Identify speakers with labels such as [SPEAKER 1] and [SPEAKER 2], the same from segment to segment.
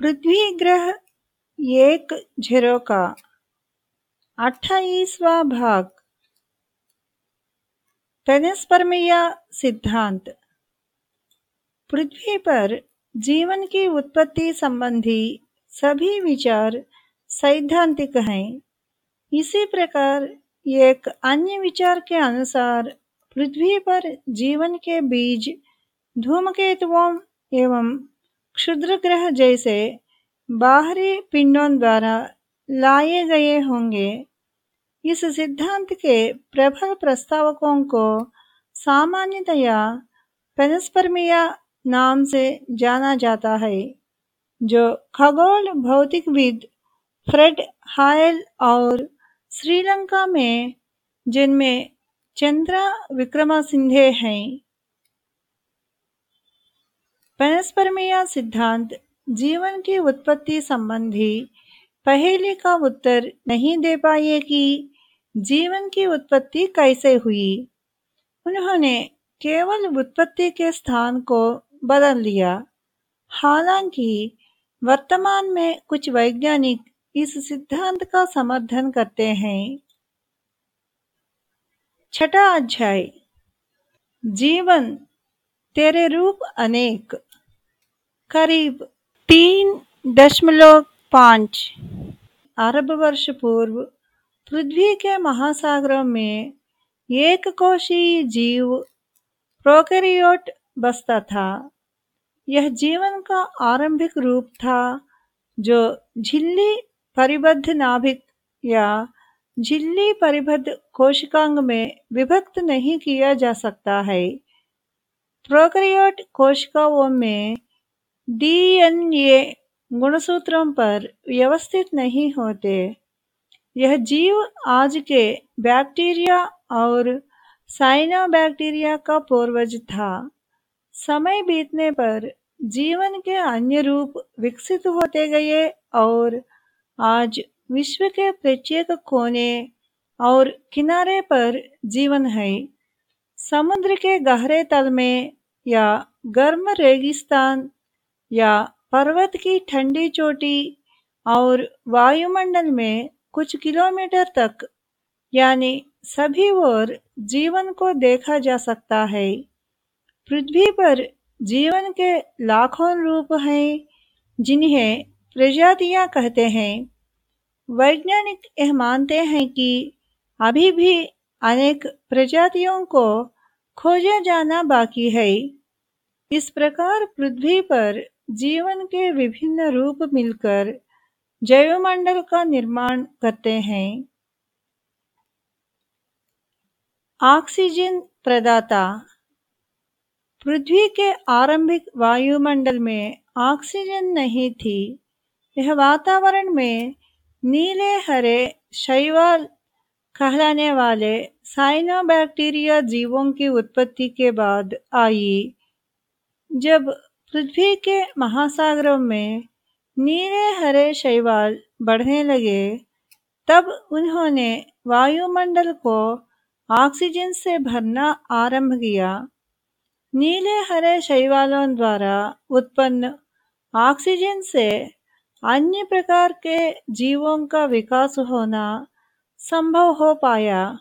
[SPEAKER 1] पृथ्वी ग्रह एक झरो का। अट्ठाईसवा भाग। पेनिस्पर्मिया सिद्धांत। पृथ्वी पर जीवन की उत्पत्ति संबंधी सभी विचार सैद्धांतिक हैं। इसी प्रकार एक अन्य विचार के अनुसार पृथ्वी पर जीवन के बीज धूमकेतुओं एवं क्षुद्र ग्रह जैसे बाहरी पिंडों द्वारा लाए गए होंगे। इस सिद्धांत के प्रबल प्रस्तावकों को सामान्यतया पेनस्पर्मिया नाम से जाना जाता है, जो खगोल भौतिकविद फ्रेड हायल और श्रीलंका में, जिनमें चंद्रा विक्रमा सिंधे हैं। पेनस्पर्मिया सिद्धांत, जीवन की उत्पत्ति संबंधी पहेली का उत्तर नहीं दे पाए कि जीवन की उत्पत्ति कैसे हुई। उन्होंने केवल उत्पत्ति के स्थान को बदल दिया। हालाँकि वर्तमान में कुछ वैज्ञानिक इस सिद्धांत का समर्थन करते हैं। छठा अध्याय, जीवन तेरे रूप अनेक। करीब तीन दशमलव पाँच। अरब वर्ष पूर्व पृथ्वी के महासागरों में एक कोशीय जीव प्रोकैरियोट बसता था। यह जीवन का आरंभिक रूप था, जो झिल्ली परिबद्ध नाभिक या झिल्ली परिबद्ध कोशिकांग में विभक्त नहीं किया जा सकता है। प्रोकैरियोट कोशिकाओं में डीएनए गुणसूत्रों पर व्यवस्थित नहीं होते यह जीव आज के बैक्टीरिया और साइनोबैक्टीरिया का पूर्वज था समय बीतने पर जीवन के अन्य रूप विकसित होते गए और आज विश्व के प्रत्येक कोने और किनारे पर जीवन है समुद्र के गहरे तल में या गर्म रेगिस्तान या पर्वत की ठंडी चोटी और वायुमंडल में कुछ किलोमीटर तक, यानी सभी ओर जीवन को देखा जा सकता है। पृथ्वी पर जीवन के लाखों रूप हैं, जिन्हें प्रजातियाँ कहते हैं। वैज्ञानिक यह मानते हैं कि अभी भी अनेक प्रजातियों को खोजा जाना बाकी है। इस प्रकार पृथ्वी पर जीवन के विभिन्न रूप मिलकर जैवमंडल का निर्माण करते हैं। ऑक्सीजन प्रदाता। पृथ्वी के आरंभिक वायुमंडल में ऑक्सीजन नहीं थी। यह वातावरण में नीले, हरे, शैवाल कहलाने वाले साइनोबैक्टीरिया जीवों की उत्पत्ति के बाद आई। जब पृथ्वी के महासागरों में नीले हरे शैवाल बढ़ने लगे, तब उन्होंने वायुमंडल को ऑक्सीजन से भरना आरंभ किया। नीले हरे शैवालों द्वारा उत्पन्न ऑक्सीजन से अन्य प्रकार के जीवों का विकास होना संभव हो पाया।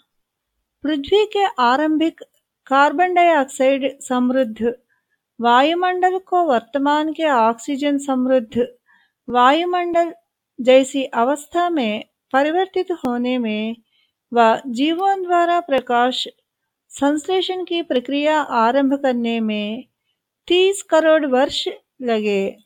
[SPEAKER 1] पृथ्वी के आरंभिक कार्बन डाइऑक्साइड समृद्ध वायुमंडल को वर्तमान के ऑक्सीजन समृद्ध, वायुमंडल जैसी अवस्था में परिवर्तित होने में व जीवों द्वारा प्रकाश संश्लेषण की प्रक्रिया आरंभ करने में 30 करोड़ वर्ष लगे।